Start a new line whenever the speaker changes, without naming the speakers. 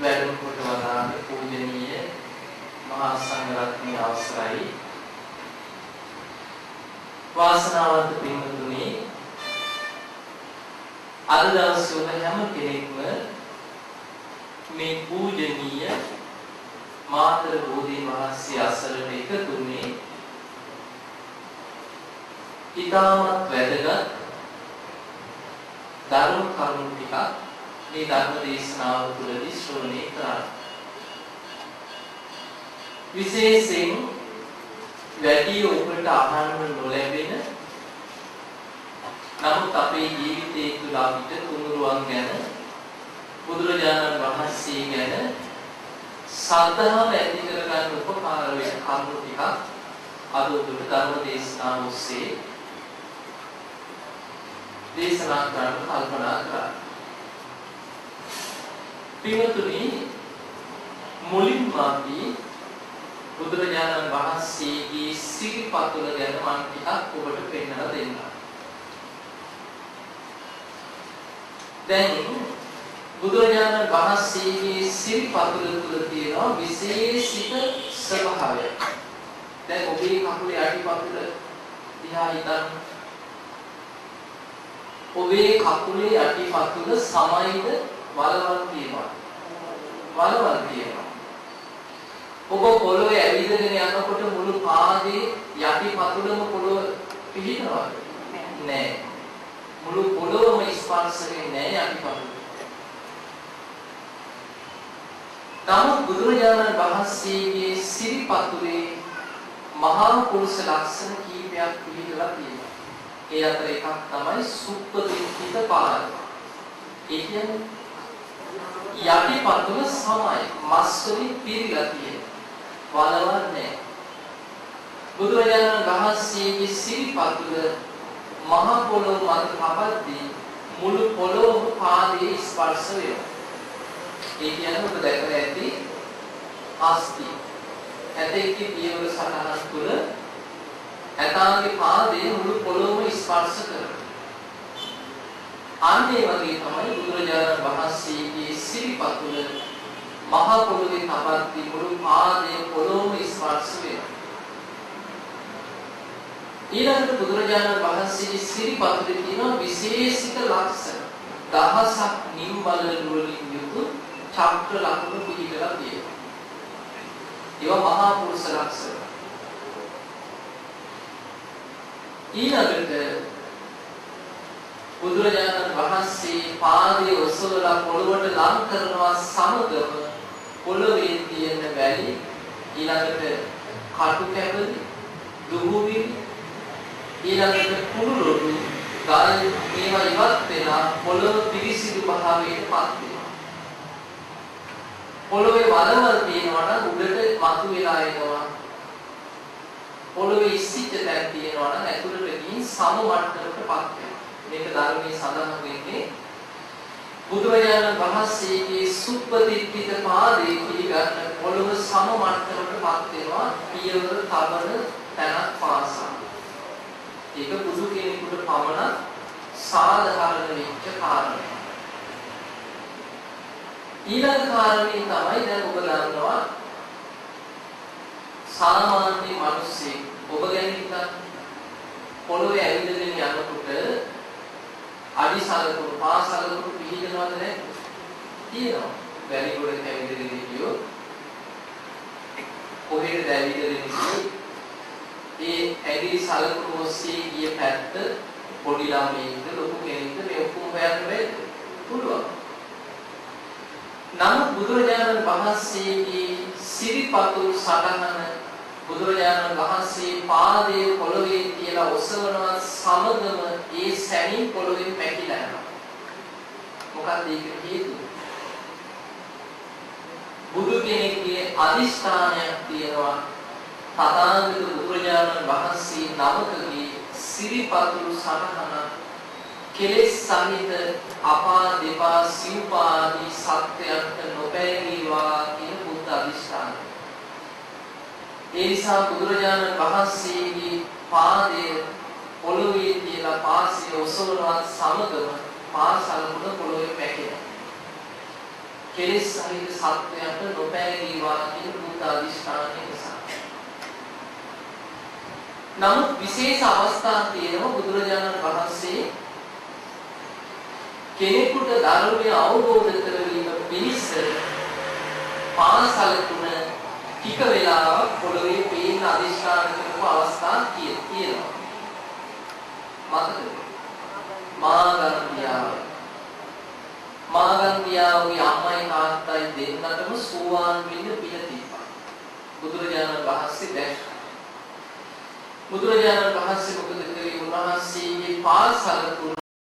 වැඩම කොට වදාළ පූජනීය මහා සංඝරත්නයේ අවසරයි. වාසනාවන්ත පින්වතුනි අද දවසේ ඔබ හැම කෙනෙක්ම මේ පූජනීය මාතර බෝධීන් වහන්සේ අසලට එකතුනේ. ඊටමත් වැදගත් ධර්ම කරුණු ටිකක් මේ ධර්ම දේශනාව තුළදී ශ්‍රවණය කරා. විශේෂයෙන් වැඩි ඔබට අහන්න නොලැබෙන නමුත් අපේ ජීවිතයේ තුල අපිට තුනුරුවන් ගැන බුදුරජාණන් වහන්සේ ගැන සද්ධාව ඇති කරගන්න උපකාර වෙන කරුණු ටිකක් අද ඔබට ධර්ම දේශනාව ඔස්සේ දේශනා කරන්න කල්පනා කරා. පින්වතුනි මුලින්ම අපි බුදුරජාණන් වහන්සේගේ සිරිපතුල ගැන මම ටිකක් ඔබට පෙන්වලා දෙන්නම්. දැන් බුදුරජාණන් වහන්සේගේ සිරිපතුල තුල තියෙන විශේෂිත ස්වභාවය. දැන් ඔබේ කකුලේ අඩිපතුල දිහා හිතන්න. ඔබේ කකුලේ අඩිපතුල සමයිද වලවල් තියෙනවා. වලවල් තියෙනවා. ඔබ පොළොවේ ඇවිදගෙන යනකොට මුළු පාදේ යටිපතුලම පොළොව පිහිටනවද? නෑ. මුළු පොළොවම ස්පර්ශ වෙන්නේ නෑ යටිපතුල. නමුත් බුදුරජාණන් වහන්සේගේ සිරිපතුලේ මහා පුරුෂ ලක්ෂණ කීපයක් පිළිදලා තියෙනවා. ඒ අතර එකක් තමයි සුප්පතිත්ථිත පාද. ඒ කියන්නේ යටිපතුල සමයි මස් වලින් පිරීලා තියෙනවා. වලවල් නැහැ. බුදුරජාණන් වහන්සේගේ සිරිපතුල මහා පොළොව මත කපද්දී මුළු පොළොවම පාදයේ ස්පර්ශ වෙනවා. ඒ කියන්නේ ඔබ දැකලා ඇති අස්ති. ඇතෙක්ගේ පියවර සටහන් තුළ ඇතාගේ පාදයේ මුළු පොළොවම ස්පර්ශ කරනවා. අන්න ඒ වගේ තමයි බුදුරජාණන් වහන්සේගේ සිරිපතුල මහා පොළොවේ තබද්දී මුළු පාදයේ පොළොවම ස්පර්ශ වෙනවා. ඊළඟට බුදුරජාණන් වහන්සේගේ සිරිපතුලේ තියෙන විශේෂිත ලක්ෂණ දහසක් නිම්බල වලින් යුතු චක්‍ර ලකුණු පිළිදලා තියෙනවා. ඒවා මහා පුරුෂ ලක්ෂණ. ඊළඟට බුදුරජාණන් වහන්සේ පාදයේ ඔසවලා පොළොවට ලං කරනවා සමගම පොළොවේ තියෙන වැලි ඊළඟට කටු කැබලි දුහුවිලි ඊළඟට කුණුරොඩු ගල් මේවා ඉවත් වෙලා පොළොව පිරිසිදු භාවයට පත් වෙනවා. පොළොවේ වලවල් තියෙනවා නම් උඩට මතු වෙලා එනවා. පොළොවේ ඉස්සිච්ච තැන් තියෙනවා නම් ඇතුළට ගිහින් සම මට්ටමකට පත් වෙනවා. මේක ධර්මයේ සඳහන් වෙන්නේ බුදුරජාණන් වහන්සේගේ සුප්පතිත්ථිත පාදේ පිළිගන්න පොළොව සම මට්ටමකටපත් වෙනවා පියවර තබන තැනක් පාසා. ඒක බුදු කෙනෙකුට පමණ සාධාරණ වෙච්ච කාරණයක්. ඊළඟ කාරණේ තමයි දැන් ඔබ දන්නවා සාමාන්‍ය මිනිස්සෙක් ඔබ ගැන හිතන්න පොළොවේ ඇවිදගෙන යනකොට අඩි සලකුණු පා සලකුණු පිළිගනවද නැහැ? තියෙනවා. වැලි ගොඩක ඇවිදගෙන ගියොත් කොහෙද ඇවිදගෙන ගියේ? ඒ ඇඟිලි සලකුණු ඔස්සේ ගිය පැත්ත පොඩි ළමයින්ද ලොකු කෙනෙක්ද මේ ඔක්කොම හොයන්න බැහැ. පුළුවන්. නමුත් බුදුරජාණන් වහන්සේගේ සිරිපතුල් සටහන බුදුරජාණන් වහන්සේ පාදයේ පොළවේ තියලා ඔසවනවා සමගම ඒ සැනින් පොළවෙන් පැකිලා යනවා. මොකක්ද ඒකට හේතුව? බුදු කෙනෙක්ගේ අදිෂ්ඨානයක් තියෙනවා තථාගත බුදුරජාණන් වහන්සේ නමකගේ සිරිපතුල් සටහන කෙලෙස් සහිත අපා දෙපා සිව්පා ආදී සත්‍යයන්ට නොපැළීවා කියන බුද්ධ අදිෂ්ඨානය. ඒ නිසා බුදුරජාණන් වහන්සේගේ පාදයේ පොළොවේ තියලා පාසිය ඔසවනවත් සමගම පාසල මුල පොළොවේ පැකිලෙනවා. කෙලෙස් සහිත සත්වයන්ට නොපෑගීවා කියන බුද්ධ අධිෂ්ඨානය නිසා. නමුත් විශේෂ අවස්ථා තියෙනවා බුදුරජාණන් වහන්සේ කෙනෙකුට ධර්මය අවබෝධ කරගැනීම පිණිස පාසල තුන ටික වෙලාවක් පොළවේ පේන අධිෂ්ඨාන කරපු අවස්ථා තියෙනවා. මතකද? මාගන්ධියාව. මාගන්ධියාවගේ අම්මයි තාත්තයි දෙන්නටම සෝවාන් වෙන්න පින තිබ්බා. බුදුරජාණන් වහන්සේ දැක්කා. බුදුරජාණන් වහන්සේ මොකද කළේ? උන්වහන්සේගේ පාසල තුන